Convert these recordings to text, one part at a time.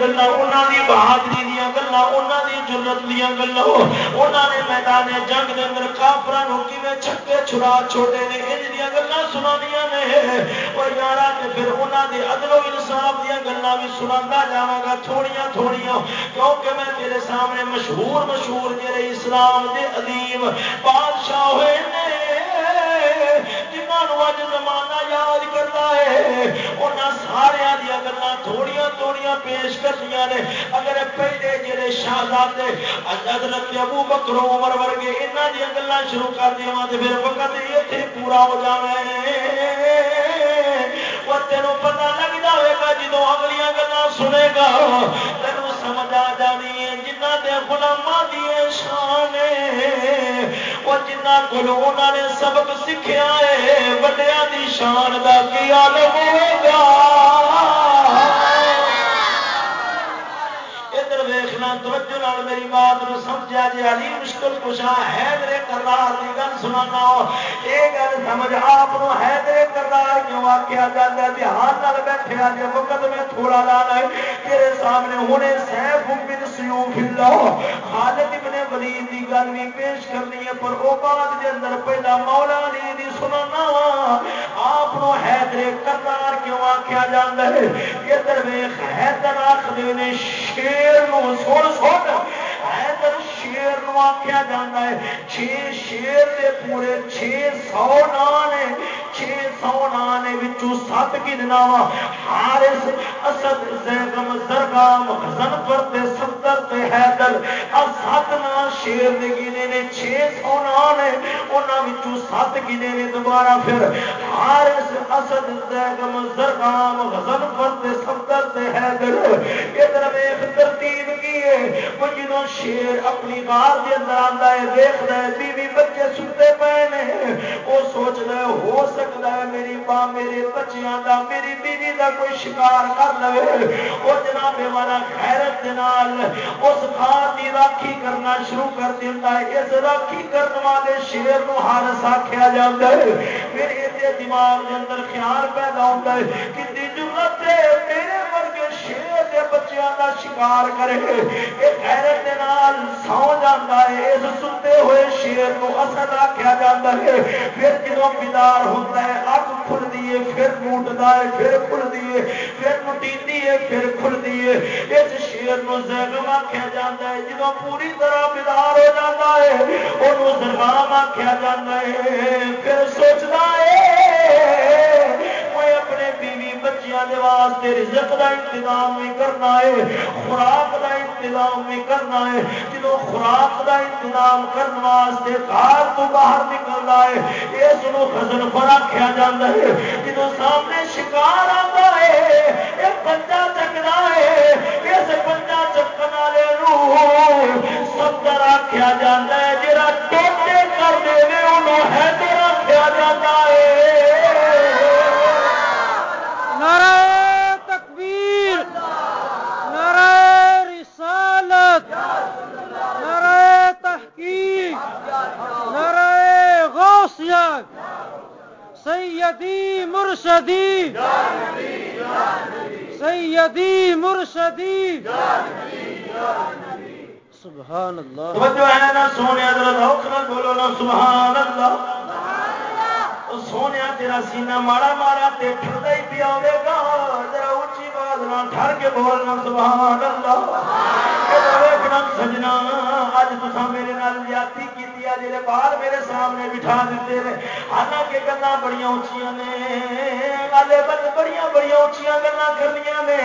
گلا انہوں بہادری دیا گلا انہوں کی ضرورت دیا گلا انہوں نے میدان جنگ کے اندر کافر چھکے چھڑا چھوٹے نے؟ انج دیا گلا سنا دیا نے اور یار پھر انہوں نے ادب انصاف دیا گلا بھی سنا جا تھوڑیاں تھوڑیاں۔ کیونکہ میں تیرے سامنے مشہور مشہور جڑے اسلام دے عظیم بادشاہ ہوئے نے جنہوں اج زمانہ یاد کرتا ہے۔ انہوں سارا دیا گلا تھوڑیاں تھوڑیاں پیش کرنی نے۔ اگر پہلے جڑے شہزادے حضرت ابو بکر عمر ورگے یہاں دیا گلا شروع کر دیا تو پھر وقت اتنے پورا ہو جائے وہ تینوں پتا لگ جائے گا جدو اگلیاں گلا سنے گا۔ تینوں سمجھ آ جانی ہے جنہ دے گلاما دیے شان وہ جنہ کو نے سبق سیکھا ہے وڈیا دی شان کا کی عالم ہوگا ادھر ویخنا توجہ نال میری بات نو سمجھا جی علی مشکل کشا حیدر کرار کی گل سنا یہ گل سمجھ آپ حیدر کرار کیوں آخیا جاتا ہے؟ دھیان نال بیٹھے جی وقت میں تھوڑا لانا ہے تیرے سامنے ہونے سیف بن سیوف اللہ خالد ابن ولید دی گل بھی پیش کرنی ہے، پر وہ بعد دے اندر پہلا مولا علی دی سنانا وا، آپ حیدر کرار کیوں آخیا جا ہے؟ ادھر ویخ حیدر آخر نے شیر سن سن حیدر شیر آخیا جا ہے۔ چھ شیر دے پورے چھ سو نان چھ سو نان سات گننا وا حارس اسد زیغم زرگام، زنفر تے ستر تے حیدر سات نام شیر دے گنے نے چھ سو نان انہوں سات گنے نے دوبارہ پھر حارس اسد زیغم زرگام، زنفر تے ستر تے حیدر۔ ادھر ویخ ترتیب کی ہے، وہ جدو شیر اپنی غار کے اندر آتا ہے دیکھتا ہے، بیوی بچے ستے پے نے، وہ سوچتا ہے، ہو سکتا سکتا ہے میری ماں، میرے بچیاں دا، میری بیوی دا کوئی شکار کر لے وہ جناب والا خیرت نال اس غار کی راکھی کرنا شروع کر دیتا ہے۔ اس راکھی کرنے والے شیر نو ہارس آخیا جاتا ہے۔ پھر یہ دماغ کے اندر خیال پیدا ہوتا ہے کہ ضرورت ہے میرے دے بچیاں دا شکار کرے یہ غیرت دے نال سو جاتا ہے، اس ستے ہوئے شیر کو اصل آخیا جاتا ہے۔ پھر جدو بیدار ہوتا ہے، اگ کھل دیے پھر موٹتا ہے، پھر کھل دیے پھر مٹی ہے، پھر کھل دیے اس شیر کو زیغم آخیا جاتا ہے۔ جدو پوری طرح بیدار ہو جاتا ہے وہ زرگام آخیا جاتا ہے۔ پھر سوچتا ہے واسطے رزق کا انتظام بھی کرنا ہے، خوراک کا انتظام بھی کرنا ہے۔ جدو خوراک کا انتظام کرنے واسطے گھر تو باہر نکلنا ہے، اس خزن پر آخیا جا ہے۔ جدو سامنے شکار آتا ہے یہ بچہ چکنا ہے، اس بچہ چکن والے سب ستر آخیا جا ہے جا ٹوٹے کر دے انہوں حیدر آخیا جا ہے۔ نعرہ تکبیر نعرہ رسالت نعرہ تحقیق نعرہ غوثیہ سیدی مرشدی سیدی مرشدی۔ سبحان اللہ توجہ ہے نا سونے بولو نا سبحان اللہ سونے، تیرا سینہ مارا مارا تے ٹھردا ہی پیا ہوے گا۔ ذرا اونچی آواز نہ ٹھر کے بولنا سبحان اللہ سجنا اج تساں میرے نال زیادتی کیتی ہے جڑے بال میرے سامنے بٹھا دیتے ہیں۔ حالانکہ گلاں بڑی اونچیاں نے والے بند بڑی بڑی اونچیاں گلاں کرنیاں نے۔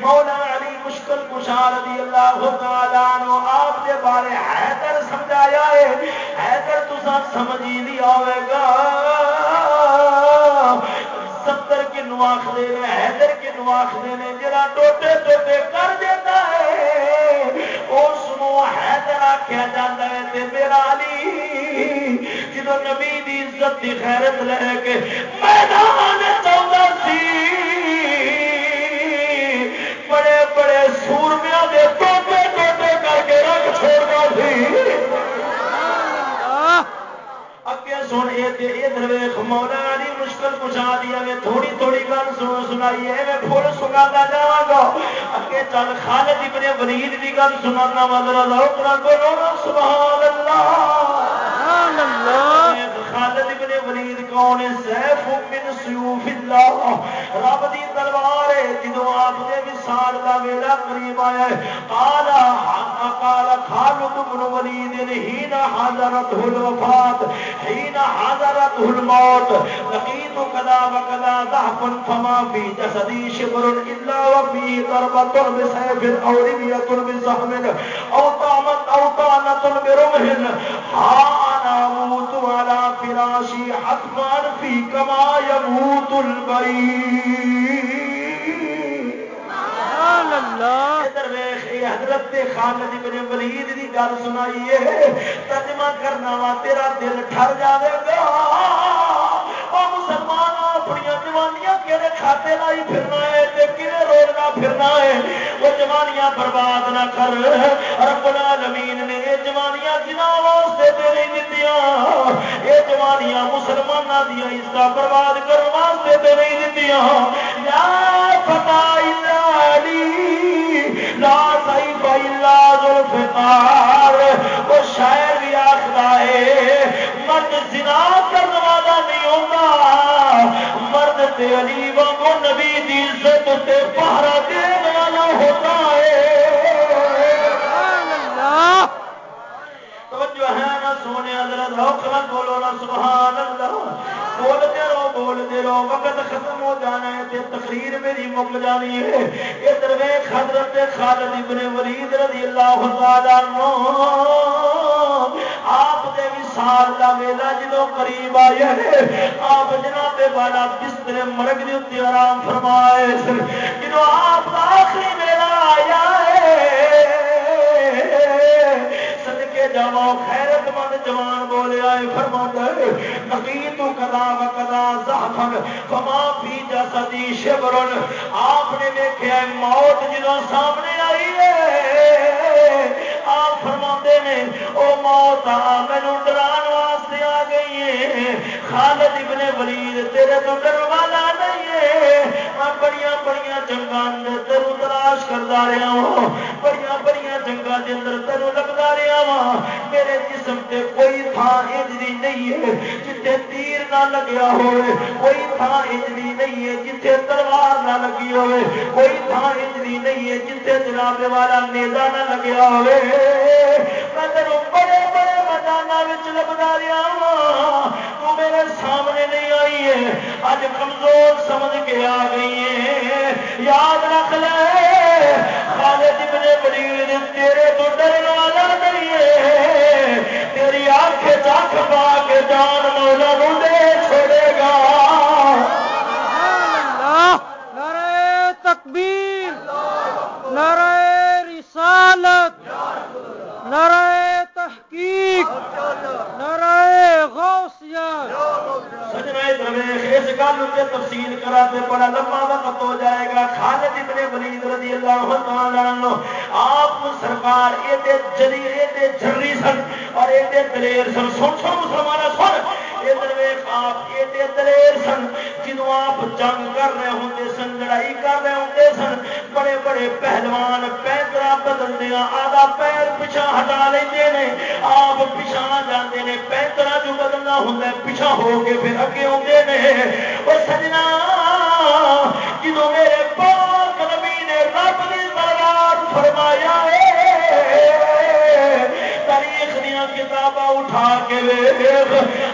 مولا علی مشکل کشا رضی اللہ تعالی عنہ آپ دے بارے حیدر سمجھایا ہے۔ حیدر تساں سمجھ ہی نہیں آوے گا۔ ستر کنو آخر حیدر کنو آخر نے، جڑا ٹوٹے ٹوٹے کر آخیا جا ہے میرا علی جدو نبی دی عزت دی خیرت لے کے میدان سی بڑے بڑے سورمیا کے ٹوٹے ٹوٹے کر کے رکھ چھوڑتا سی۔ اگے سن یہ درویش مولا علی مشکل پہنچا دیا میں تھوڑی تھوڑی گل سن سنائی ہے میں پھول سنا جا گا۔ اگے چل خالد ابن ولید کی گل سنانا مدر بولو نا سبحان اللہ سبحان اللہ خالد ابن ولید کون ہے؟ سیف من سیوف اللہ۔ رب دی تلوار ہے جدو آپ دے وصال دا ویلا قریب آیا ہے۔ قال قال خالد بن ولید حين حضرت الوفات حين حضرت الموت لقيت كذا وكذا ضعف فما في جسدي شبر الا وفي ضربة بسيف او رمية بسهم او طعمة او طعنة برمح. ها انا اموت على فراشی حتمان فی کما یموت البئی حضرت خالد ولید دی گل سنائیے ترجمہ کرنا وا تیرا دل ٹر جاوے گا۔ کھاتے لائی پھرنا ہے تے کنے روڑنا پھرنا ہے؟ وہ جوانیاں برباد نہ کر۔ رب العالمین نے یہ جوانیاں جنہاں واسطے تے نہیں دتیاں، یہ جوانیاں مسلماناں دی عزت برباد کرن واسطے تے نہیں دتیاں۔ یا فتح علی، لا سیف الا ذوالفقار وہ شاعر بھی آخدا ہے مرد زنا کرنے والا نہیں ہوتا۔ مرد تے علی وانگو نبی دی عزت تے پہرا دینے والا ہوتا ہے۔ سبحان اللہ توجہ ہے نا سونے حضرت بولو نا سبحان اللہ۔ بولتے رہو بولتے رہو وقت ختم ہو جانا ہے تے تقریر میری مک جانی ہے۔ یہ درویش حضرت خالد ابن ولید رضی اللہ تعالیٰ عنہ۔ آپ دے وصال دا ویلا جدو قریب آیا ہے آپ جناب والا بستر مرگ دے اتنے آرام فرمائے سن۔ جدو آپ دا آخری ویلا آیا ہے، صدقے جاوا خیرت مند جوان بولے آئے فرما نقی تو کدا و کدا زحفن فما فی جسدی شبرن۔ آپ نے دیکھا موت جدو سامنے آئی ہے، آپ فرما نے او موت آ مینو ڈران واسطے آ گئی ہے خالد ابن ولید تیرے تو ڈر والا نہیں ہے میں بڑی بڑی جنگا تیرو تلاش کرتا رہا ہوں بڑی بڑی جنگا کے اندر تیرو لگتا رہا وا میرے جسم سے کوئی تھان اجری نہیں ہے جتھے تیر نہ لگیا ہوئے کوئی تھان اجری نہیں ہے جتھے تلوار نہ لگی ہوئے کوئی تھان اجری نہیں ہے جتھے جناب والا نیزا نہ لگیا ہوئے میدانوں لگتا رہا وا تو میرے سامنے نہیں آئی ہے۔ اج کمزور سمجھ کے آ گئی ہے یاد رکھ لے۔ خالد ابن ولید، تیرے تو ڈرن والا نہیں ہے۔ تیری آنکھ چکھ پا کے جان مولا نو دے چھوڑے گا۔ سبحان اللہ۔ نعرہ تکبیر، نعرہ رسالت، نعرہ تحقیق نعرہ غوثیہ سجنا درویش اس گل اتنے تفصیل کرا تے بڑا لمبا وقت ہو جائے گا۔ خالد ابن ولید رضی اللہ تعالی عنہ، آپ سرکار یہ جلی ایڈے جری سن اور یہ دلیر سن۔ سن سن مسلمان سن۔ آپ دلیر سن آپ جنگ کر رہے ہوتے سن، لڑائی کر رہے ہوتے سن، بڑے بڑے پہلوان پیدرا بدل دیا آدھا پیر پچھا ہٹا لیندے نے، آپ پچھا جاندے نے، پیدرا جو بدلنا ہوتا ہے پچھا ہو کے پھر اگے آتے ہیں وہ سجنا جدو میرے پاک نبی نے رب کی تلوار فرمایا ہے کتاباں اٹھا کے ویخ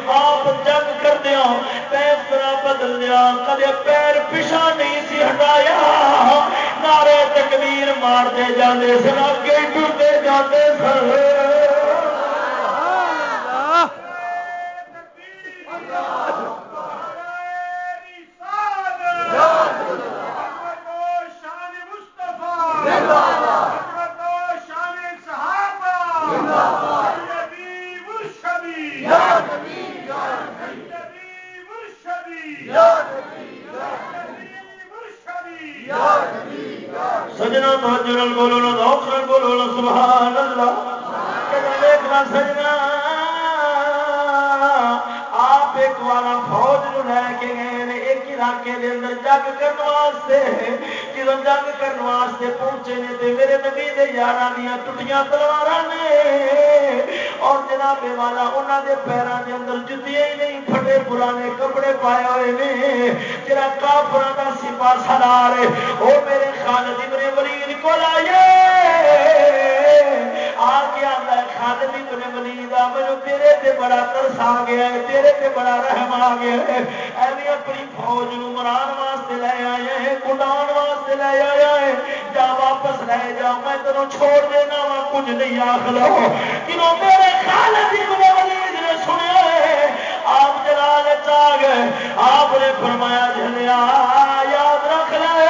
آپ جنگ کر دیا پیسرا بدل دیا کدے پیر پیشا نہیں سی ہٹایا۔ نعرے تکبیر مارتے جاتے سن، اگے ٹرتے جاتے سن۔ نبی دے یار دیا ٹوٹیاں تلوار نے۔ اور جناب والا انہوں دے پیروں دے اندر جتیاں ہی نہیں، پھٹے پرانے کپڑے پائے ہوئے نے۔ جرا کافر کا سپا سلار وہ میرے خالد ابن ولید کو لائے آ کے آتا ہے، خالد ابن ولید آ مجھے تیرے تے بڑا ترس آ گیا ہے، تیرے تے بڑا رحم آ گیا ہے۔ ایویں اپنی فوج نو مران واسطے لے آیا ہے کٹان واسطے لے آیا ہے۔ جا واپس لے جا میں تینوں چھوڑ دینا وا، کچھ نہیں آخ لو میرے خالد ابن ولید نے سنیا ہے، آپ جلال چاہ گئے۔ آپ نے فرمایا جلیا یاد رکھ لے۔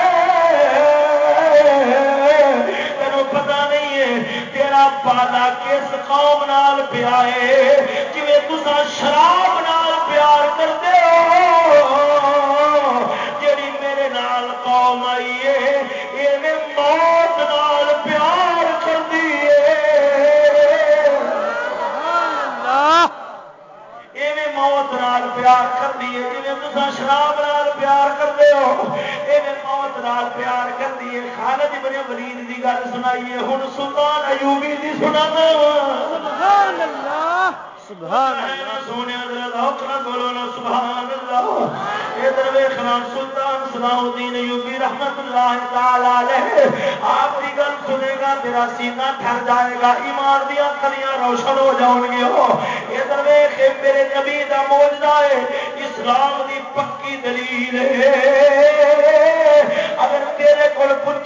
تینوں پتا نہیں ہے، تیرا پالا کس قوم نال پیا ہے جی تسا شراب نال پیار کرتے ہو نال پیار کرتی ہے۔ جی تصا شراب نال پیار کرتے ہو یہ موت نال پیار کرتی ہے۔ خالد بن ولید کی گل سنائیے۔ ہوں سلطان ایوبی دی سنا سبحان اللہ۔ سبحان سونے بولو نا سبحان اللہ. ادھر ویخنا سلطان سلاؤ الدین ایوبی رحمت اللہ تعالی آپ کی گل سنے گا تیرا سینہ ٹھر جائے گا. ایمان دیا کلیاں روشن ہو جاؤ گیا ادھر ویخ میرے نبی کا موجدہ ہے، اسلام دی پکی دلیل اگر تیرے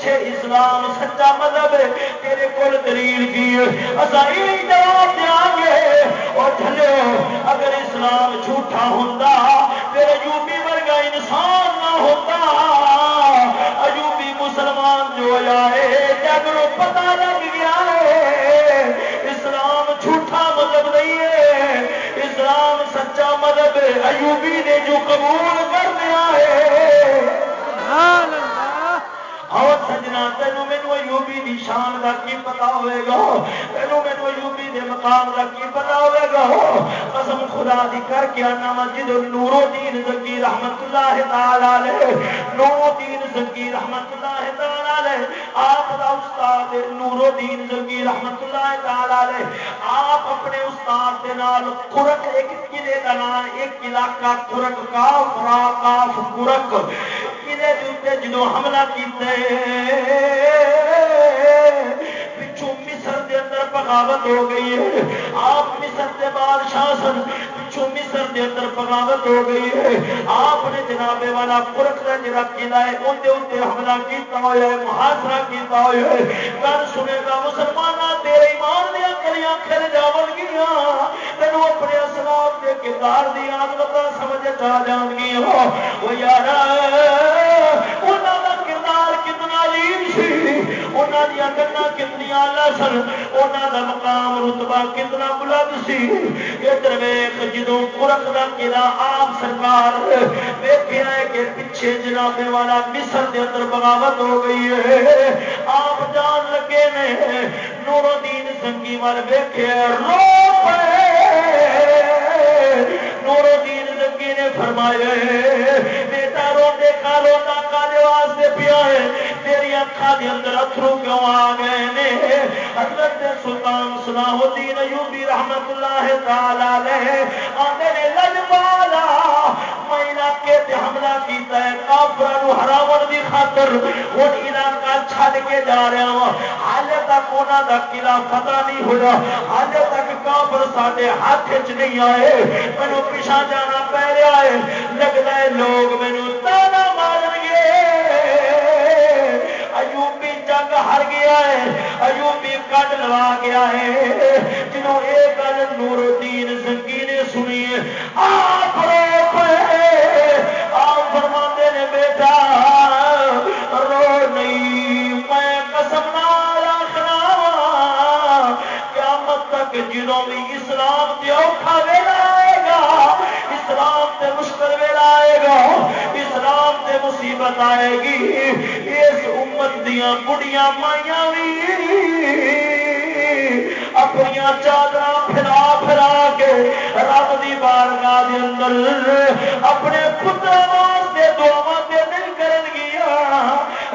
کول اسلام سچا مذہب ہے، تیرے کول دلیل کی اصا یہ جواب دیا گے اور چلو اگر اسلام جھوٹا ہوں پھر ایوبی ورگا انسان نہ ہوتا ایوبی مسلمان جو آئے جب پتا لگ گیا ہے، اسلام جھوٹا مذہب نہیں ہے۔ اسلام سچا مذہب ایوبی نے جو قبول کر دیا ہے۔ اور سجنا تینوں مینو ایوبی دی شان کا کی پتا ہوئے گا؟ تینوں مینو ایوبی دے مقام کا کی پتا ہوئے گا؟ قسم خدا دی کر کے آنا وا جدو نورو دین زکی رحمت اللہ تعالی نورو دین زکی رحمت اللہ تعالی آپ دا استاد نورو دین زکی رحمت اللہ تعالی آپ اپنے استاد دے نال قرق، ایک قلعے کا نام، ایک علاقہ قرق کاف را کاف قرق قلعے دے جدو حملہ کیتے پچھو مصر دے اندر بغاوت ہو گئی ہے۔ آپ مصر دے بادشاہ سن پچھو مصر دے اندر بغاوت ہو گئی ہے۔ آپ نے جناب والا قرق کا جڑا قلعہ ہے اندر اتنے حملہ کیتا ہوا ہے، محاصرہ کیتا ہوا ہے۔ گل سنے گا مسلمان تیرے ایمان دیا کلیاں کھل جاون گیا تینوں اپنے اسلام کے کردار دی آدمت سمجھ آ جان گیا وہ یار دیا گنا کتنی آلہ سن انہوں کا مقام رتبہ کتنا بلند سی ادھر ویخ جدو قرق کا قلعہ آپ سرکار ویخیا ہے کہ پیچھے جنابے والا مصر کے اندر بغاوت ہو گئی ہے آپ جان لگے نے نور الدین سنگی وال ویخے رو پے نور الدین سنگی نے فرمایا بیٹا روڈے کا روڈا کالے واسطے پیا ہے تیری اکھا دے اندر اترو کیوں آ گئے نے؟ حضرت سلطان صلاح الدین ایوبی رحمت اللہ تعالی علیہ آندے نے لجپالا میں علاقے تے حملہ کیتا ہے کافرانو ہراون دی خاطر ہن علاقہ چھڈ کے جا رہا ہوں حالے تک انہاں دا قلعہ فتح نہیں ہویا، حالے تک کافر ساڈے ہاتھ وچ نہیں آئے۔ مینوں پیچھا جانا پے رہا ہے۔ لگدا ہے لوگ مینوں جنگ ہر گیا ہے ایوبی کٹ لوا گیا ہے۔ جنوں یہ گل نور الدین سنگی نے سنی آپ آپ فرما نے، بیٹا، رو نہیں، میں قسم قیامت تک جدوں بھی اسلام سے اوکھا ویلا آئے گا، اسلام سے مشکل ویلا آئے گا، اسلام سے مصیبت آئے دیا بڑیاں مائیاں بھی اپنی چادر پھرا پھرا کے رب کی بارگاہ دے اندر اپنے پتر واسطے دعوا دے نہیں کرن گیا۔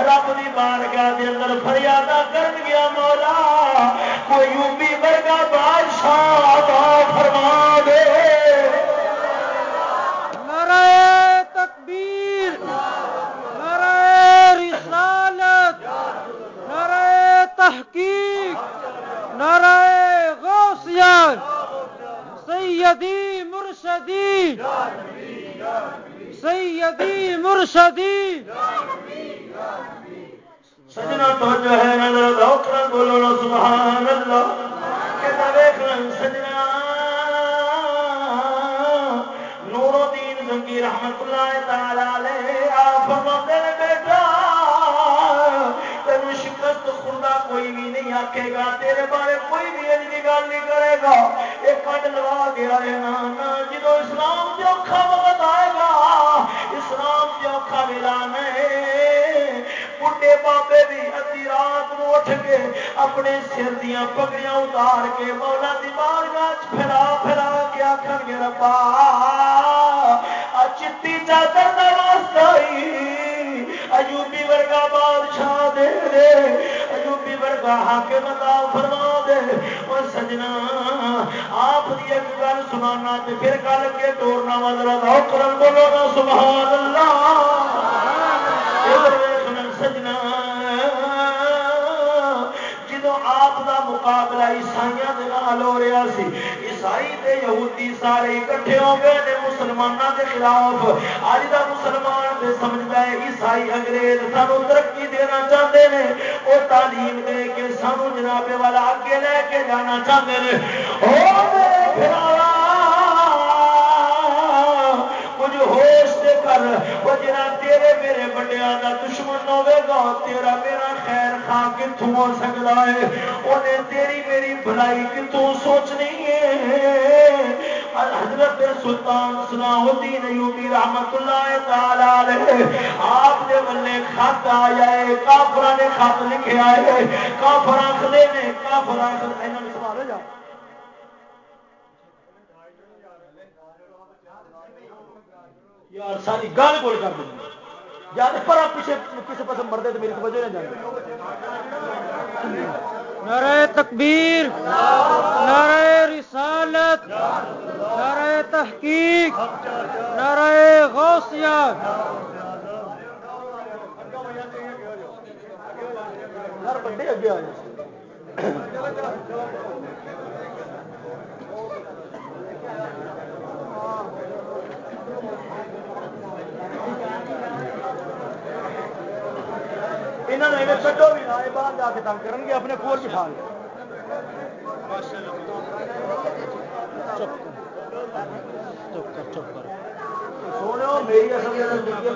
رب کی بارگاہ دے اندر فریادہ کرن گیا، مولا، کوئی یوبی ورگا بادشاہ عطا فرما دے نعرہ تکبیر نعرہ رسالت نعرہ تحقیق نعرہ غوثیہ سیدی مرشدی سیدی مرشدی سجنا تو جو ہے نظر دوکھنا بولو نا سبحان اللہ کہتا دیکھنا سجنا؟ نور الدین زنگی رحمت اللہ تعالی علیہ، آپ فرماتے نے بیٹا، تینوں شکست خدا کوئی بھی نہیں آکھے گا، تیرے بارے کوئی بھی انج دی گل نہیں کرے گا۔ ایک کٹ لوا گیا ہے اپنے سر دیا پگڑیاں اتار کے مولا دی بارگاہ پھیلا پھیلا کے آخر گے ربا چٹی چادر کا واسطہ ایوبی ورگا بادشاہ دے دے ایوبی ورگا حاکم عطا فرما دے۔ او سجنا آپ دی ایک گل سنانا تے پھر گل کے ٹورنا مدرا دا کرم بولو نا سبحان اللہ۔ ادھر ویکھنا مقابلہ عیسائیاں دے نال ہو رہا سی۔ عیسائی تے یہودی سارے اکٹھے ہو گئے نے مسلمانوں دے خلاف۔ اج دا مسلمان تے سمجھدا ہے، عیسائی انگریز سانو ترقی دینا چاہتے ہیں وہ تعلیم دے کے سانو جناب والا اگے لے کے جانا چاہتے ہیں او میرے بھراوا، کچھ ہوش دے کر، وہ جنا تیرے میرے بڑیا کا دشمن ہوے گا، تیرا میرا خیر خا کتوں ہو سکتا ہے۔ انہیں تیری میری بھلائی کی کتوں سوچنی ہے. حضرت سلطان سلاح الدین ایوبی رحمت اللہ تعالی علیہ، آپ دے بلے خط آیا ہے کافر نے خط لکھے آئے کافر آخر نے کافر آخر یہاں میں سوال جا۔ یار، ساری گال گول کر دیں یاد پر آپ پیچھے کسی پاس مردے تو میری توجہ نہیں جانے نعرہ تکبیر نعرہ رسالت نعرہ تحقیق نعرہ غوثیہ۔ یار بندے اگے آ جائے یہاں نے کٹو بھی نہ باہر جا کے تنگ گے اپنے کول بٹھا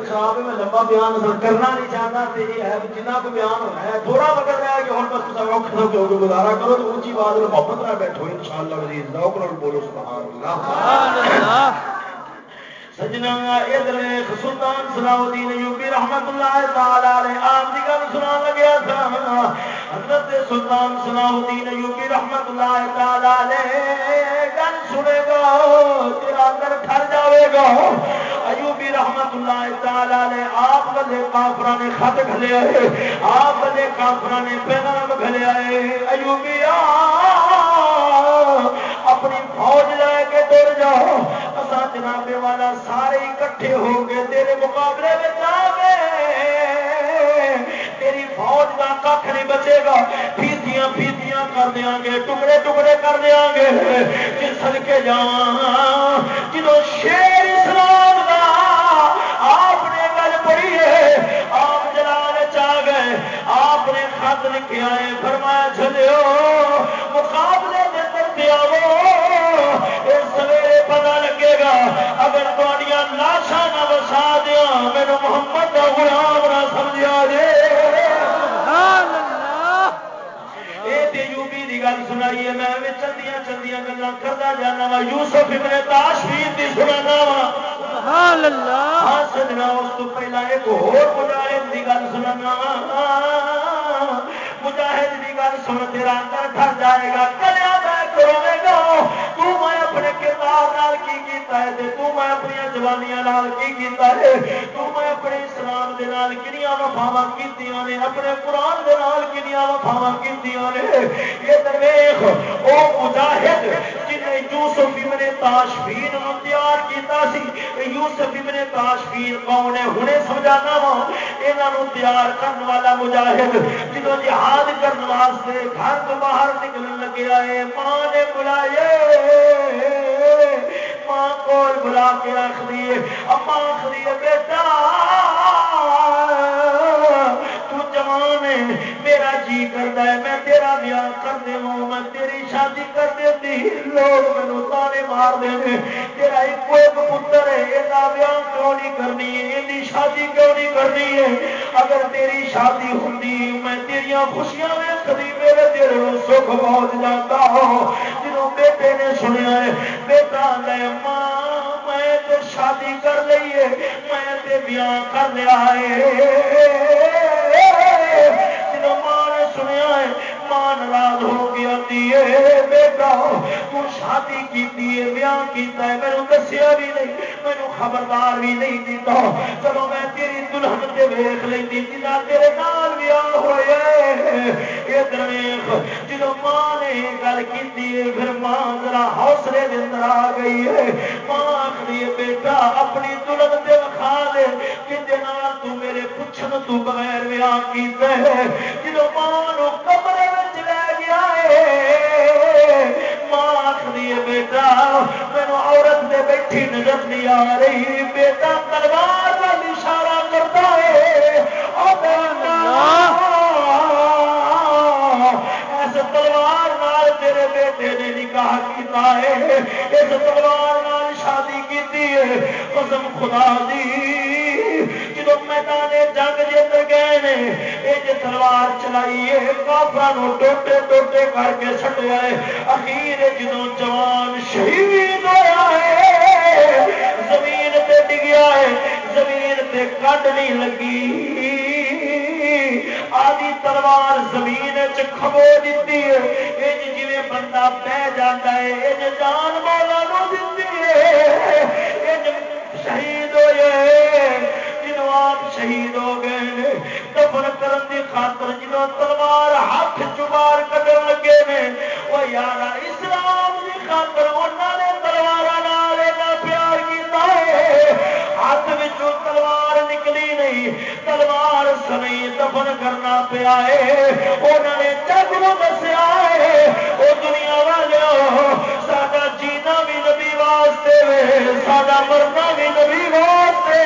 خراب ہے میں لمبا بیان کرنا نہیں چاہتا یہ ہے جنہ کو بیان ہونا ہے تھوڑا وقت رہا کہ ہوں بس اوکھے سوکھے ہو کے گزارا کرو تو اونچی بات میں محبت نہ بیٹھو ان شاء اللہ وزیر بولو سبحان اللہ سجنا ادھر سلطان صلاح الدین ایوبی رحمت اللہ تعالی علیہ، آپ کی گل سنا لگیا تھا حضرت سلطان صلاح الدین ایوبی رحمت اللہ تعالی علیہ، گل سنے گا، تیرا اندر ٹھر جاوے گا۔ ایوبی رحمت اللہ تعالی علیہ، آپ والے کافر نے خط گھلے آئے، آپ والے کافر نے پیغام گھلے آئے۔ ایوبی آ، اپنی فوج لے کے تر جاؤ اصا جنابے والا سارے اکٹھے ہو کے تیرے مقابلے میں آ گئے تیری فوج کا کھ نہیں بچے گا۔ فیتیاں فیتیاں کر دیا گے، ٹکڑے ٹکڑے کر دیا گے۔ جس کے جا جدو شیر میرے محمد کا غلام نہ سمجھا جے۔ گل سنائیے میں چلدیا چلدیا گلا کرتا جانا وا یوسف ابن تاشفیر دی سنانا وا سبحان اللہ۔ ہاں سجنا اس تو پہلا ایک اور مجاہد دی گل سنانا وا مجاہد دی گل سن تیرا اندر جائے گا۔ کی کیتا ہے تے تو میں اپنی جوانیاں نال کی کیتا ہے؟ تو میں اپنے اسلام دے نال کنیاں وفاواں کیتیاں نے؟ اپنے قرآن دے نال کنیاں وفاواں کیتیاں نے؟ یہ درویش، او مجاہد جن نے یوسف ابن تاشفین نو تیار کیتا سی یوسف ابن تاشفین کون ہے؟ ہنے سمجھانا وا، انہاں نو تیار کرن والا مجاہد جدو جہاد کرن واسطے گھر تو باہر نکلن لگیا ہے ماں نے بلائے ماں کو بلا کے آخری اما آخری بیٹا جوان ہے، میرا جی کرتا ہے، میں تیرا بیاہ کر دے میں تیری شادی کر دیتی لوگ مینو تانے مار دے تیرا ایک پتر ہے یہ بیاہ کیوں نہیں کرنی ہے یہ شادی کیوں نہیں کرنی ہے؟ اگر تیری شادی ہوتی میں تیریا خوشیاں میں ویستی میرے دل سکھ پہنچ جاتا۔ جب بیٹے نے سنیا ہے، بیٹا لے ماں، میں تے شادی کر لیے میں تے بیاہ کر لیا ہے. جب ماں نے سنیا ہے ماں ناراض ہو گیا بیٹا، تو شادی کی بیاہ کیتا ہے میرے دسیا بھی نہیں میرے خبردار بھی نہیں دیتا۔ چلو میں تیری دلہن سے ویخ لینی جنا تیرے نال بیاہ ہوئے ادھر ویخ جب ماں نے گل کی پھر ماں ذرا حوصلے دے اندر آ گئی ہے۔ ماں آخری بیٹا، اپنی دلہن سے وکھا دے کہ تو میرے پوچھن تو بغیر ویاہ کیتا ہے۔ جب ماں کمرے بیٹھی نظر نہیں آ رہی۔ بیٹا تلوار کا اشارہ کرتا ہے۔ اس تلوار نال تیرے بیٹے نے نکاح کیتا ہے۔ اس تلوار نال شادی کی قسم خدا دی۔ جب میدان جنگ جیت گئے یہ جی تلوار چلائی ہے کافر ٹوٹے ٹوٹے کر کے سٹیا ہے اخیر جدو جوان شہید ہوا ہے۔ زمین تے ڈگیا ہے، زمین تے کٹ نہیں لگی۔ آدھی تلوار زمین چبو دیتی ہے۔ جی بندہ بہ جاتا ہے یہ جان مولا دیتی ہے۔ شہید ہوئے۔ جدو آپ شہید ہو گئے دفن کرن دی خاطر جدو تلوار ہاتھ چبار کٹن لگے نے وہ یار اسلام دی خاطر انہوں نے تلوار پیار کیتا ہے۔ ہاتھ تلوار نکلی نہیں، تلوار سنی دفن کرنا پیا ہے۔ انہوں نے جگ دسیا ہے وہ دنیا والے سڈا جینا بھی نبی واسطے سڈا مرنا بھی نبی واسطے۔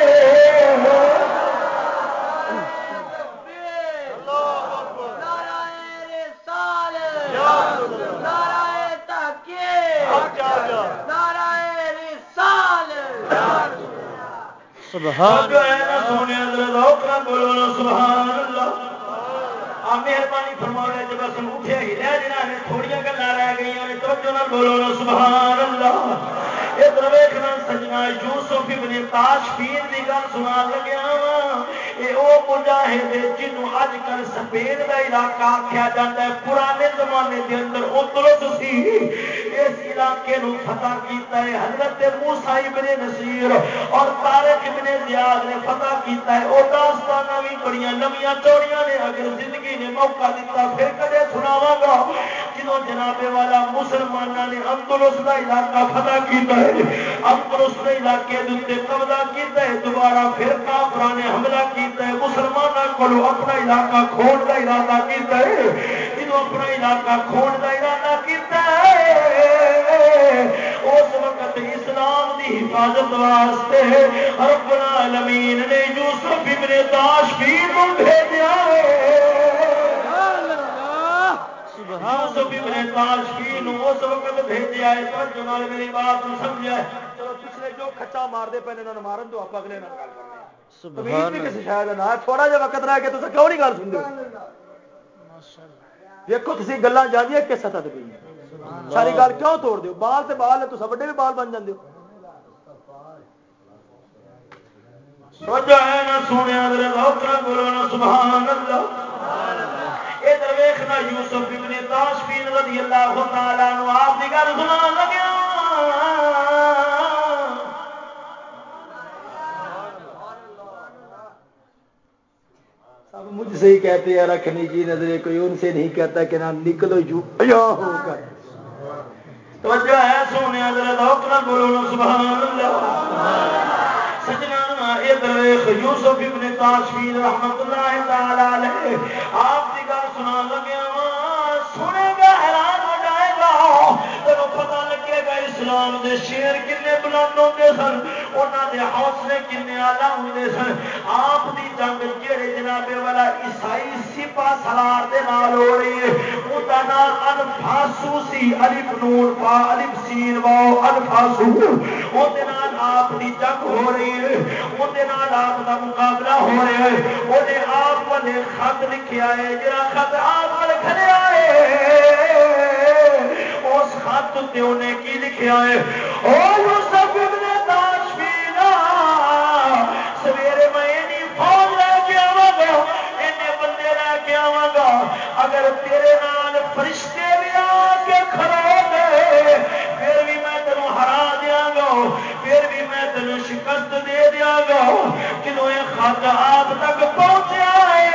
سبحان سونے بولو سبحان اللہ۔ مہربانی فرما جب اصل اٹھے ہی رہ جنا تھوڑی گلا رہ گئی توجہ بولو سبحان اللہ۔ ادھر ویخنا سجنا یوسف ابن تاشفین کی گل سنا لگیا وا یہ وہ مجاہد جنوں اج کل سپین کا علاقہ آخیا جاتا ہے، پرانے زمانے کے اندر ادرس سی۔ اس علاقے نو فتح کیتا ہے حضرت موسا ابن نصیر اور تارک ابن زیاد نے فتح کیتا ہے۔ وہ داستان بھی بڑی لمیا چوڑیاں نے اگر زندگی نے موقع دیتا پھر کدے سناوا گا؟ جنہوں جنابے والا مسلمانوں نے اندلس کا علاقہ فتح کیتا ہے اب اس علاقے دے قبضہ کیتا ہے، دوبارہ پھر کافر نے حملہ کیتا ہے مسلمانوں کو اپنا علاقہ کھوڑ کا ارادہ کیتا ہے۔ جب اپنا علاقہ کھوڑ کا ارادہ کیتا ہے، اس وقت اسلام دی حفاظت واسطے رب العالمین نے یوسف ابن تاشفین کو بھیجا ہے۔ یوسف ابن تاشفین اس وقت بھیجا ہے توجہ نال میری بات نو سمجھا ہے چلو پچھلے جو کھچا مار دے پے انہاں نوں مارن دو اپ اگلے نال گل کرنے ہیں۔ سبحان اللہ کسی شاید نہ تھوڑا جہا وقت رہ کے تساں کیوں نہیں گل سن دے دیکھو تسی گلاں جاندیاں کس پئی ساری گل کیوں توڑ دیو بال تے بال ہے بڑے بھی بال بن جاندے ہو۔ سوچا ہے نہ سونے بولو سبحان اللہ۔ ادھر ویخنا یوسف ابن تاشفین رضی اللہ تعالی عنہ آپ کی گل سنا لگیا مجھ سے ہی کہتے ہیں رکھنی جی نظریں کوئی ان سے نہیں کہتا کہ نہ نکلو جو۔ ہوگا توجہ ہے سونے بولو سبحان اللہ۔ سجنا ادھر یوسف ابن تاشفیر رحمت اللہ تعالی علیہ لگے اسلام دے شیر کنے بلند ہوتے سن؟ انہوں دے حوصلے کنے آلہ ہوتے سن؟ آپ دی جنگ جہے جناب والا عیسائی سپا سلار دے نال ہو رہی ہے؟ وہ نام انفاسو سی، الف نور پا الف سین واؤ الفاسو وہ آپ کی جنگ ہو رہی ہے۔ وہ آپ کا مقابلہ ہو رہا ہے۔ وہ آپ والے خط لکھا ہے جا خط آپ لکھا ہے اس خط انہیں کی لکھا ہے وہ سب نے داش سویرے میں یعنی فوج لے کے آوا گا این بندے لے کے آوا گا۔ اگر تیرے نال فرشتے بھی آ کے کھڑو گے، پھر بھی میں تینوں ہرا دیا گا، پھر بھی میں تینوں شکست دے دیا گا۔ جنوں یہ خط آپ تک پہنچا ہے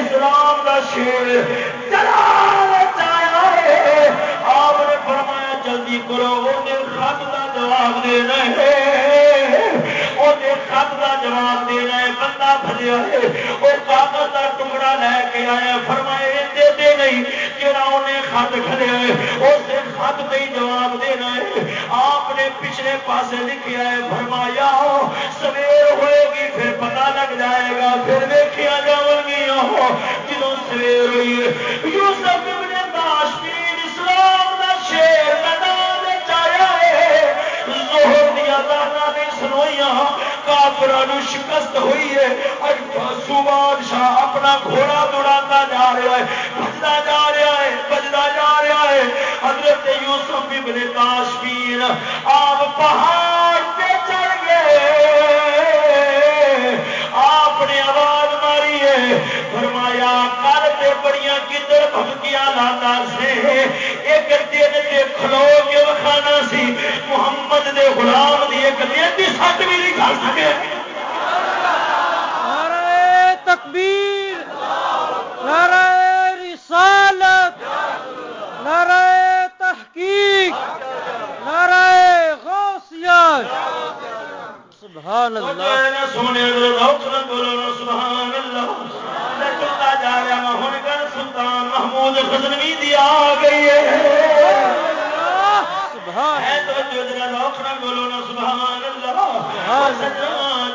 اسلام کا شیر فرمایا کرو انہیں خط کا جواب دے رہے وہ خط کا جواب دے رہے بندہ بھریا ہے، وہ کاغذ کا ٹکڑا لے کے آیا فرمائے دے دے نہیں، جڑا انہیں خط کھلیا ہے اس خط سے جواب دینا ہے آپ نے پچھلے پاسے لکھیا ہے فرمایا، سویر ہوئے گی، پھر پتا لگ جائے گا، پھر دیکھا جاؤ گیا جدو سویر ہوئی یوسف کافر شکست ہوئی ہے۔ سو بادشاہ اپنا گھوڑا دوڑا جا رہا ہے۔ بجتا جا رہا ہے، بجتا جا رہا ہے۔ حضرت یوسف ابن کاشمیر آپ پہاڑ پہ چڑھ گئے۔ کل تے بڑی کدھر بھمکیاں لانا سے ایک دن تے کھلو کے وکھانا سی۔ محمد دے غلام دی ایک دن کی سٹ بھی نہیں کھا سکے۔ تکبیر نعرہ رسالت نعرہ تحقیق نعرہ غوثیت سبحان اللہ۔ سبحان اللہ۔ جا رہا ہوں گھر سلطان محمود خزنوی دی آ گئی ہے۔ بولو نا سبحان اللہ۔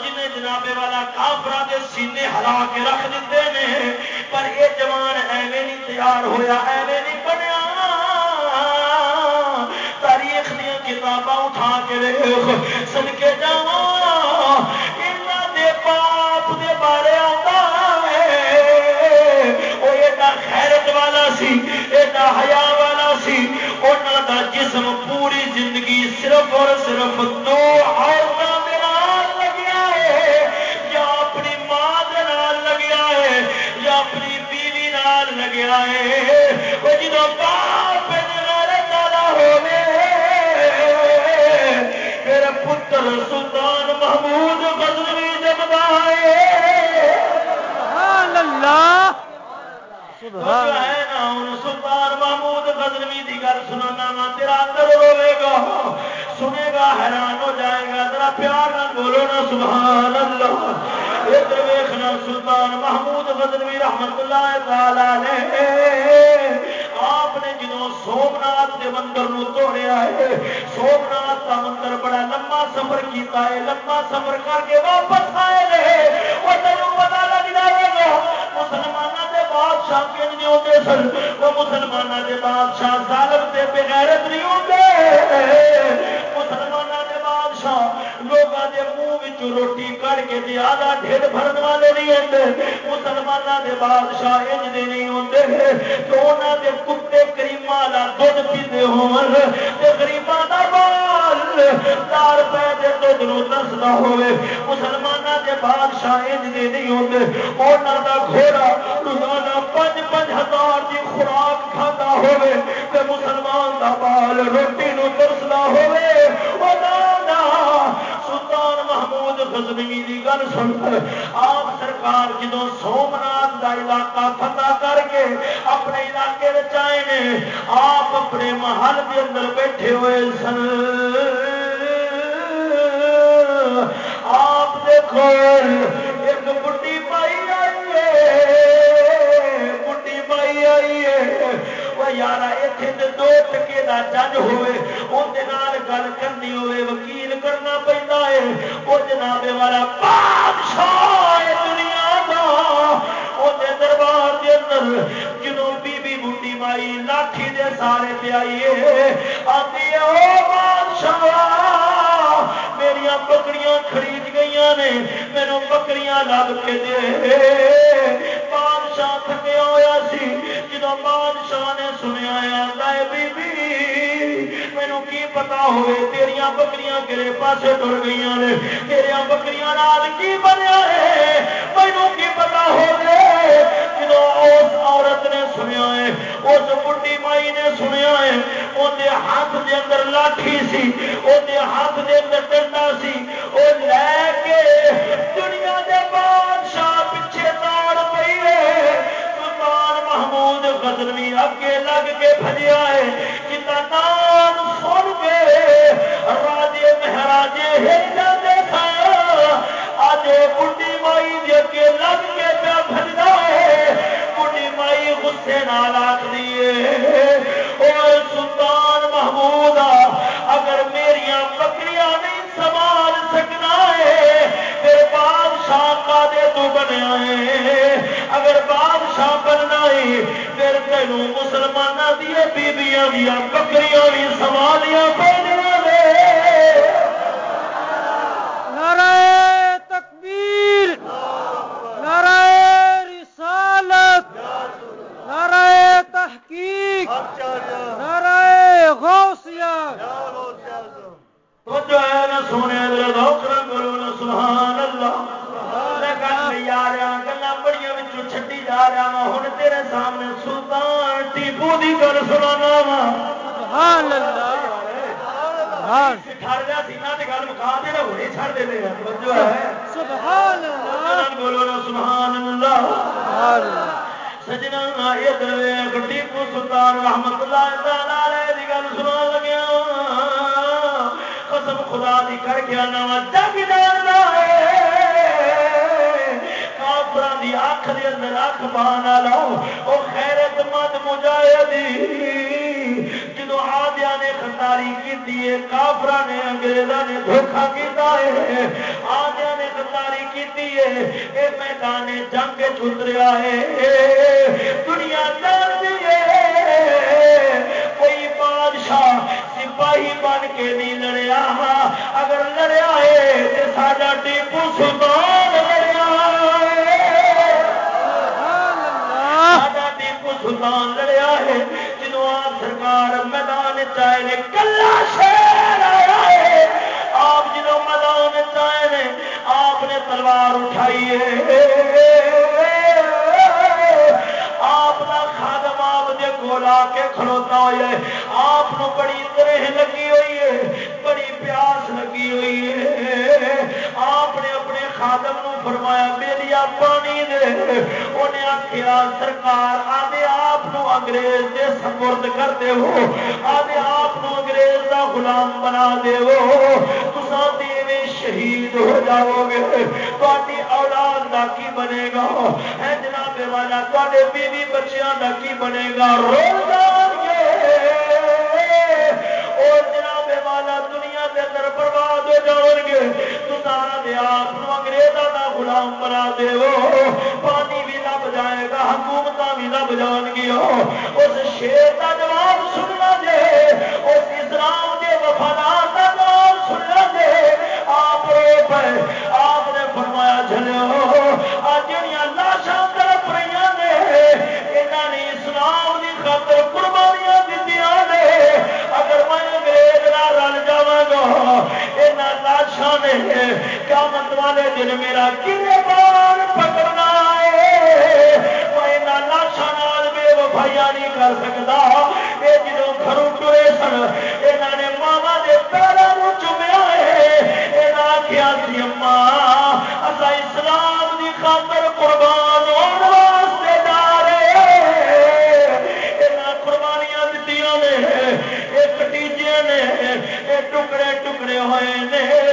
جن جنابے والا کافرا کے سینے ہلا کے رکھ دیتے ہیں پر یہ جوان ایویں نہیں تیار ہویا ایویں نہیں بنیا۔ تاریخ دیا کتاباں اٹھا کے سن کے جا ایڈا حیا والا سی انہوں دا جسم پوری زندگی صرف اور صرف دو عورتوں کے لگیا ہے یا اپنی ماں کے لگیا ہے یا اپنی بیوی نال لگیا ہے۔ وہ جدو باپ والا ہوے میرا پتر سلطان محمود غزنوی جمدا ہے۔ سبحان اللہ۔ سبحان محمود غزنوی دی گل سنانا وا، تیرا اندر روے گا۔ سنے گا حیران ہو جائے گا۔ ذرا پیار نہ بولو نا سبحان اللہ ادھر ویخنا سلطان محمود غزنوی رحمت اللہ تعالی نے آپ نے جدو سومنات کے مندر توڑیا ہے، سومنات کا مندر بڑا لمبا سفر کیتا ہے، لمبا سفر کر کے واپس آئے وہ بادشاہ کے نہیں ہوتے سن۔ وہ مسلمانوں کے بادشاہ ظالم سے بغیرت نہیں ہوتے مسلمانوں کے بادشاہ لوگوں کے منہ روٹی کٹ کے آدھا ڈھڈ بھرن والے نہیں ہوتے مسلمانوں کے بادشاہ انج دے نہیں ہوتے تو انہوں کے کتے کریم والا دھد پیتے ہوریبا کا بال چار پے کے دھد نو دستا ہوئے مسلمانوں کے بادشاہ انج دے نہیں ہوتے انہوں کا گھوڑا روزانہ پانچ پانچ ہزار کی خوراک کھانا ہوئے مسلمان کا بال روٹی نو ترستا ہوئے سلطان محمود غزنوی دی گل سن آپ آپ سرکار جدو سومنات کا علاقہ فتح کر کے اپنے علاقے آئے نے، آپ اپنے محل کے اندر بیٹھے ہوئے سن۔ آپ دیکھو، ایک بڑھی پائی آئی ہے بڑھی پائی آئی ہے۔ وہ یار اتنے دو ٹکے کا جج ہوئے اندر گل کرنی ہوئے، وکیل کرنا پہنا ہے۔ وہ جناب والا بادشاہ دنیا کا دربار کے اندر جنوں بی بی بوٹی مائی لاٹھی دے سارے پہ آئیے آتی ہے، او بادشاہ! میرا بکریاں خرید گئی نے میرے بکریاں لب کے دے۔ بادشاہ تھکیا ہوا سی جدو بادشاہ نے سنیا آتا ہے بی بی مینو کی پتا ہوئے تیریا بکریاں کہڑے پاسے ٹر گئی نے؟ تیریا بکریاں کی بنیا ہے؟ مینو کی پتا ہو جدو اس عورت نے سنیا ہے، اس بڑھی مائی نے سنیا ہے اندر ہاتھ دے اندر لاٹھی سی اندر ہاتھ دے اندر ڈنڈا سی وہ لے کے دنیا دے بادشاہ پیچھے دوڑ پی ہے سلطان محمود غزنوی اگے لگ کے بجیا ہے جتا نام سن کے راجے مہاراجے ہل جاتے سن اج بڑھی مائی جی اگے لگ کے پیا بجنا ہے۔ غصے نال آخری سلطان محمود اگر میرا بکریاں نہیں سنبھال سکنا ہے، پھر بادشاہ کا دے تو بنیا ہے۔ اگر بادشاہ بننا ہے، پھر تینوں مسلمانوں دیا بیبیاں دیا بکریاں بھی سنبھالیاں پہنیا نعرہ تکبیر نعرہ رسالت نعرہ تحقیق نعرہ غوثیہ تو جو ہے نا سونے دوکر گرو نا سبحان اللہ گلا بڑی چھٹی جا وا ہوں تیرے سامنے سلطان ٹیپو کی گل سنا وا سجنا ٹیپو سلطان رحمت اللہ کی گل سنا لگیا قسم خدا دی کر کے آنا جگ جانا کافران دی اکھ دے اندر اکھ پانا لاؤ او خیرت مند مجاہدی جدو آدیا نے خطاری کی کافرا نے انگریزا نے دھوکھا کیتا ہے آدیا نے خطاری کی اے میدان جنگ چتریا ہے، دنیا جان ہے۔ کوئی بادشاہ سپاہی بن کے نہیں لڑیا، اگر لڑیا ہے تو ساڈا ٹیپو سلطان ٹیپو لڑیا ہے جنوں آپ سرکار میدان چائے نے کلا شیر آیا ہے۔ آپ جنوں میدان چائے نے آپ نے تلوار اٹھائی ہے۔ آپ کا خادم آپ کے کول آ کے کھڑوتا ہوا ہے۔ آپ بڑی طرح لگی ہوئی ہے، بڑی پیاس لگی ہوئی ہے۔ آپ نے اپنے خادم نو فرمایا میری پانی دے۔ انہیں آخیا سرکار، آدھے آپ انگریز دے سپرد کر دے آدھے آپ انگریز دا غلام بنا دے تسان دیوے شہید ہو جاؤ گے تاری اولاد دا کی بنے گا؟ ہے جناب والا تے بیوی بچیاں دا کی بنے گا؟ رو جان گے اور جناب والا، دنیا کے اندر برباد ہو جان گے تصا آپ انگریزوں کا غلام بنا پانی بھی لب جائے گا حکومت بھی لب جان گیا اس شیر کا جواب سننا جے اس اسلام کے وفادار کا جواب سننا جے آپ رو پے آپ نے فرمایا چلو آ جڑیاں لاشاں طرف رہی نے یہاں نے اسلام کی خاطر یہاں لاشاں نے کیا مت والے دن میرا کھے بار پکڑنا ہے؟ میں یہاں لاشاں بے وفائی نہیں کر سکتا۔ یہ جدو گھروں ٹرے سن یہاں نے ماوا کے پیروں چومیا ہے۔ یہ آخیا سی اما اصا اسلام کی خاطر ہوئے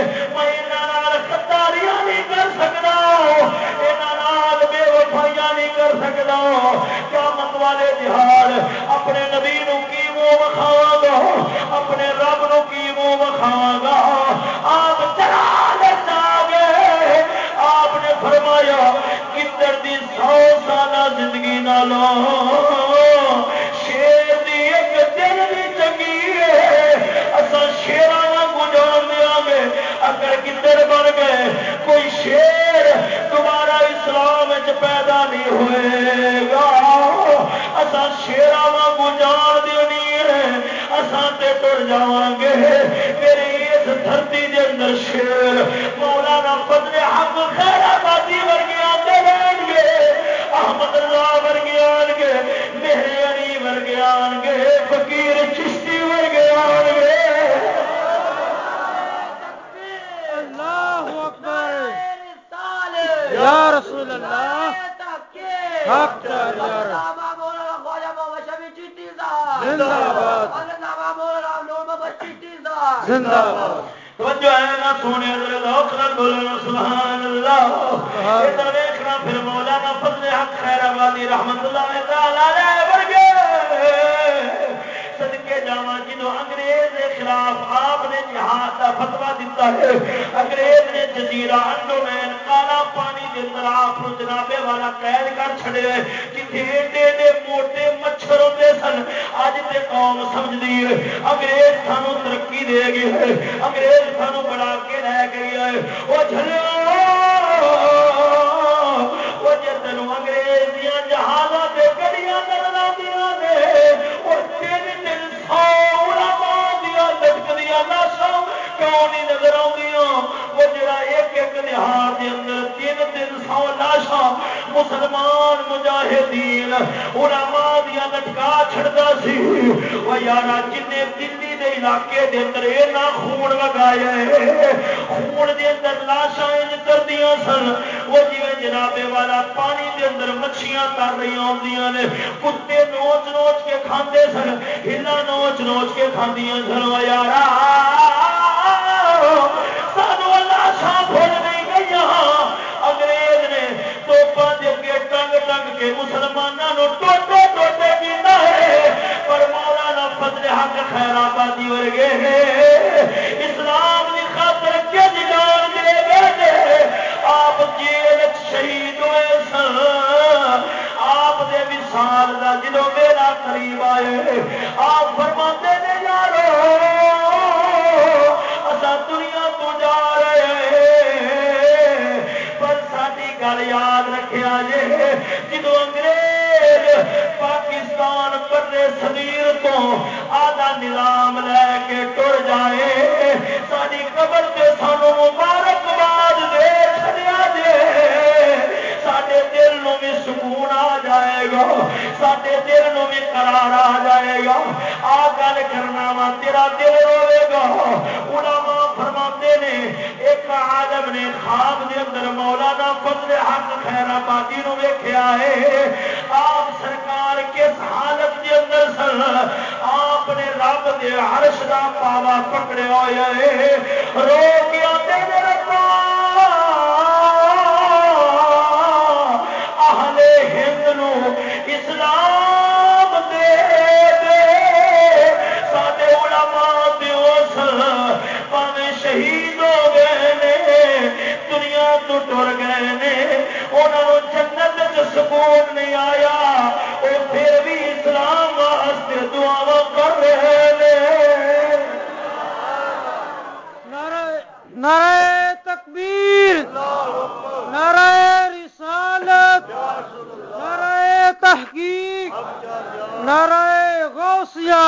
اسلام پیدا نہیں ہوئے گا۔ اصا شیران گجار دینی ہے۔ اساں تے ٹر جا گے میرے اس دھرتی دے اندر شیر مولانا فضل حق خیر آبادی ورگیاں دے رہن گے احمد اللہ ورگے آن گے میرے علی ورگے آن گے فقیر چشتی ورگے آن گے اللہ اکبر یا رسول اللہ حق چار یا رسول زندہ باد زندہ باد توجہ ہے نا سونے ذرا ذوق نال بولنا سبحان اللہ۔ ادھر دیکھنا پھر مولانا فضل حق خیر آبادی رحمت اللہ تعالی علیہ ورگے۔ صدقے جاواں جدو انگریز کے خلاف آپ نے جہاد کا فتوا دیتا ہے۔ انگریز نے جزیرہ انڈومین کالا پانی کے اندر جنابے والا قید کر چھڑے جتنے ایڈے ایڈے موٹے مچھر ہوتے سن۔ اج تے قوم سمجھتی ہے، انگریز سانو ترقی دے گئے انگریز سانو بڑا کے لے گئی ہے۔ وہ چلو وہ جی تینوں انگریز دیا جہازوں سے گڑیاں نظر آدیا دیا کیوں نہیں نظر آدیا وہ جڑا ایک ایک دیہات کے اندر تین تین سو لاشاں مسلمان مجاہدین، علماء دیا لٹکا چھڑتا سی۔ وہ یار جن دلی دے علاقے دے اندر اینا خون وگایا ہے۔ خون دے اندر لاشاں انج کردیاں سن۔ وہ جی جنابے والا پانی دے اندر مچھیاں تر رہی ہوندیاں نے۔ کتے نوچ نوچ کے کھاندے سن۔ ہلا نوچ نوچ کے کھاندیاں سن۔ وہ یارا، سانو لاشاں بھول نہیں گئی انگریز نے توپاں دے اگے ٹنگ ٹنگ کے مسلمانوں ٹوٹے ٹوٹے دے حق خیر آبادی ورگے اسلام کی خاطر کے جان دے گئے آپ جیل شہید ہوئے سن۔ آپ دے مثال دا جدو میرا قریب آئے۔ آپ فرما نے، یارو! نظام لے کے ٹر جائے۔ ساری قبر سے سانو مبارکباد دے چڑیا جے۔ سڈے دل نو بھی سکون آ جائے گا۔ سڈے دل نو بھی قرار آ جائے گا۔ آ گل کرنا وا تیرا دل روے گا۔ علماء فرما نے، ایک عالم نے خواب دے اندر مولانا فضل حق خیر آبادی نو ویخیا ہے۔ آپ سرکار کس حالت اندر سن۔ آپ نے رب دے عرش دا پاوا پکڑیا ہوا ہے رو کے آتے ربا اہل ہند نو اسلام دے دے۔ سارے علماء پاوے شہید ہو گئے نے۔ دنیا تو ٹر گئے نے۔ انہوں جنت سکون نہیں آیا۔ وہ پھر واسطے دعا کر رہے ہیں نعرہ نعرہ تکبیر نعرہ رسالت نعرہ تحقیق نعرہ غوثیہ۔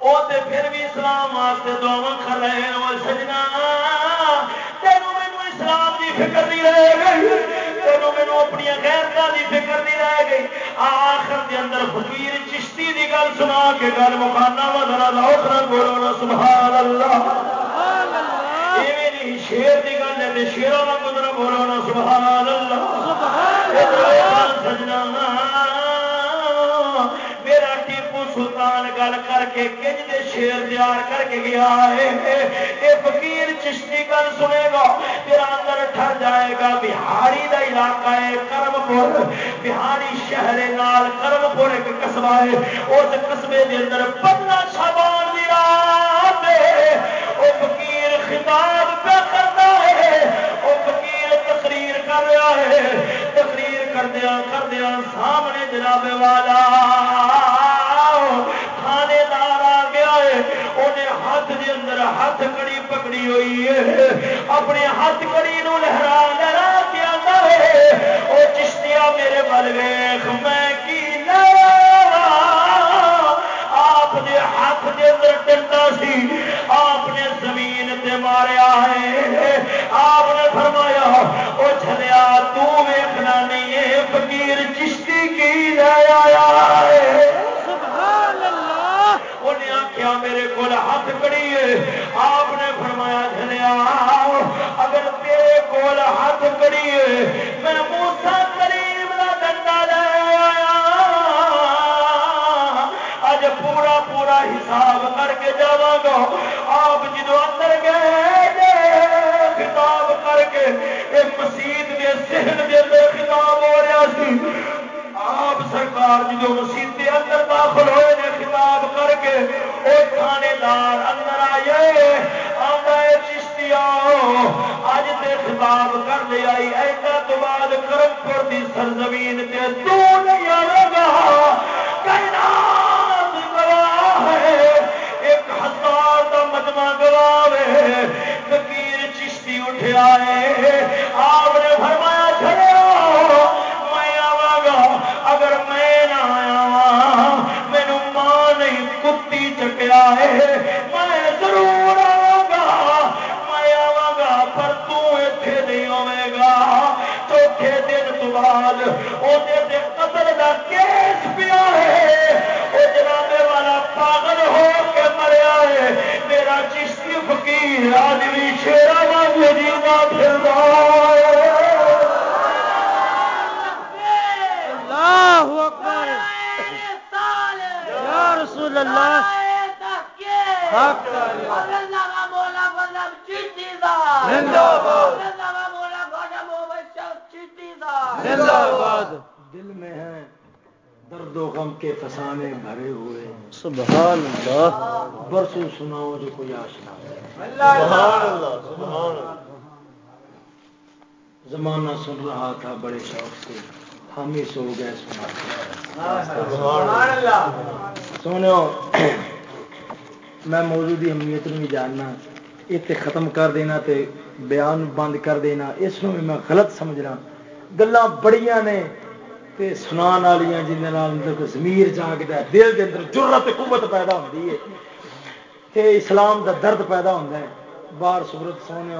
وہ تے پھر بھی اسلام واسطے دعا کر رہے ہیں وہ سجنا۔ تینوں مینو اسلام دی فکر نہیں رہ گئی اپنی غیرتا دی فکر نہیں رہ گئی آخر دے اندر فقیر چشتی دی گل سنا کے گل مکانا وا ذرا لاؤ بولو نا سبحان اللہ سبحان اللہ ایویں نہیں شیر دی گل ہے تے شیروں کا گزرا بولو نا سبحان اللہ سبحان اللہ سجنا۔ گل کر کے کنج دے شیر تیار کر کے گیا ہے۔ اے فقیر چشتی گل سنے گا، تیرا اندر ٹھر جائے گا۔ بہاری دا علاقہ ہے کرم پور بہاری شہر نال کرم پور ایک قصبہ ہے۔ اس قصبے دے اندر پندرہ شابان دی رات ہے۔ او فقیر خطاب پہ کرتا ہے۔ او فقیر تقریر کر رہا ہے۔ تقریر کردیا کردیا دیا سامنے جناب والا۔ تھانے دار آ گیا ہے۔ انہیں ہاتھ دے اندر ہاتھ کڑی پکڑی ہوئی ہے۔ اپنے ہاتھ کڑی نو لہرا لہرا کے آتا ہے۔ وہ چشتیا میرے بل ویخ میں کی آپ دے ہاتھ دے اندر ڈنڈا سی، آپ نے زمین تے ماریا ہے۔ آپ نے فرمایا وہ چلیا تو ویخنا نہیں ہے، فقیر چشتی کی لے آیا ہے۔ حساب کر کے جا گا۔ آپ جدو اندر گئے خطاب کر کے یہ مسیح کے سہن کے اندر خطاب ہو رہا سی۔ آپ سرکار جدو مسیح کے اندر داخل ہوئے نے خطاب کر کے وہ تھانے دار اندر آئے آتا ہے چشتی آؤ اج تے خطاب کر دے آئی۔ ایسا تو بعد کرم پور کی سرزمین تے تو نہیں آئے گا۔ ہزار کا فقیر چشتی اٹھیا ہے آپ نے فرمایا چلو میں آوا گا اگر میں نہ آیا مینو ماں نہیں کتی چکیا ہے رسول اللہ حق زندہ باد۔ دل میں ہے درد و غم کے فسانے بھرے ہوئے۔ سبحان اللہ برسوں سناؤ جو کوئی آشنا زمانہ سن رہا تھا بڑے شوق سے۔ ہم ہی سو گئے سنا سونے میں موضوع کی اہمیت نہیں جاننا یہ تے ختم کر دینا تے بیان بند کر دینا اس میں میں غلط سمجھنا۔ گلاں بڑیاں نے تے سنان والیاں جن اندر ضمیر جاگتا ہے دل کے اندر جرت قوت پیدا ہوتی ہے۔ کہ اسلام دا درد پیدا ہوتا ہے۔ باہر صورت سونے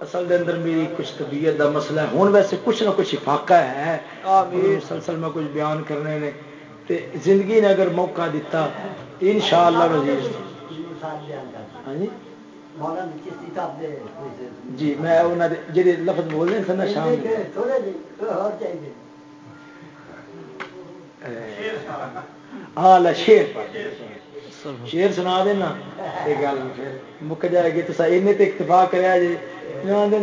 اصل دے اندر میری کچھ طبیعت دا مسئلہ ہے۔ ہوں ویسے کچھ نہ کچھ فاقہ ہے۔ مسلسل میں کچھ بیان کرنے نے۔ تے زندگی نے اگر موقع دیتا ان شاء اللہ ہاں جی؟ جی میں انہوں نے جی لفظ بول رہے سن شام ہاں لا شیر شیر سنا دینا یہ گل مک جائے گی۔ تو این تے اکتفا کریا جی۔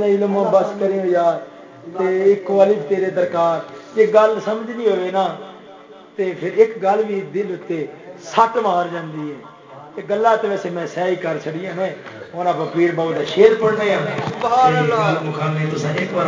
علم بس کرے یار تے ایک والی تیرے درکار۔ یہ گل سمجھ نہیں ہوئے نا۔ تے پھر ایک گل بھی دل اتنے سٹ مار جاتی ہے۔ گلا تو ویسے میں سہ ہی کر چڑی نے ہوں آپ پیر بہو کا شیر پڑھنے مکانے تو ایک بار